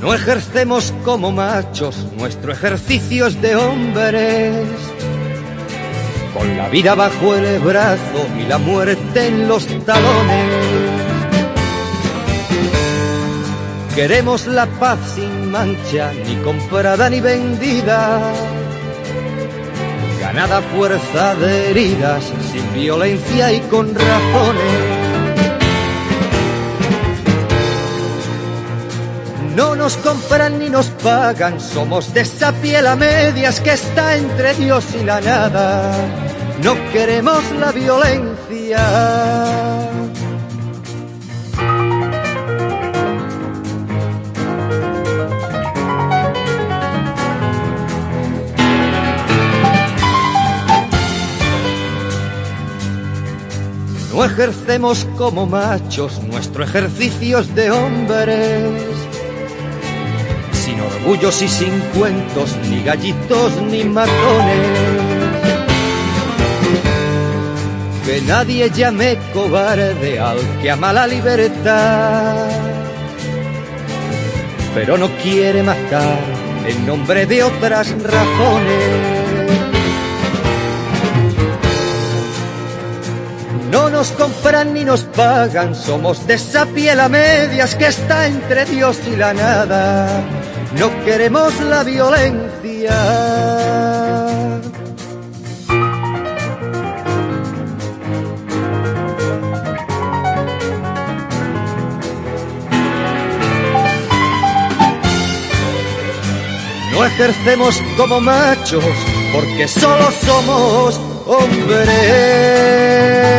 No ejercemos como machos, nuestro ejercicio es de hombres. Con la vida bajo el brazo y la muerte en los talones. Queremos la paz sin mancha, ni comprada ni vendida. Ganada fuerza de heridas, sin violencia y con razones. Nos compran ni nos pagan, somos de esa piel a medias que está entre Dios y la nada. No queremos la violencia. No ejercemos como machos, nuestro ejercicio es de hombres sin orgullos y sin cuentos, ni gallitos ni matones. Que nadie llame cobarde al que ama la libertad, pero no quiere matar en nombre de otras razones. No nos compran ni nos pagan, somos de esa piel a medias que está entre Dios y la nada no queremos la violencia. No ejercemos como machos porque solo somos hombres.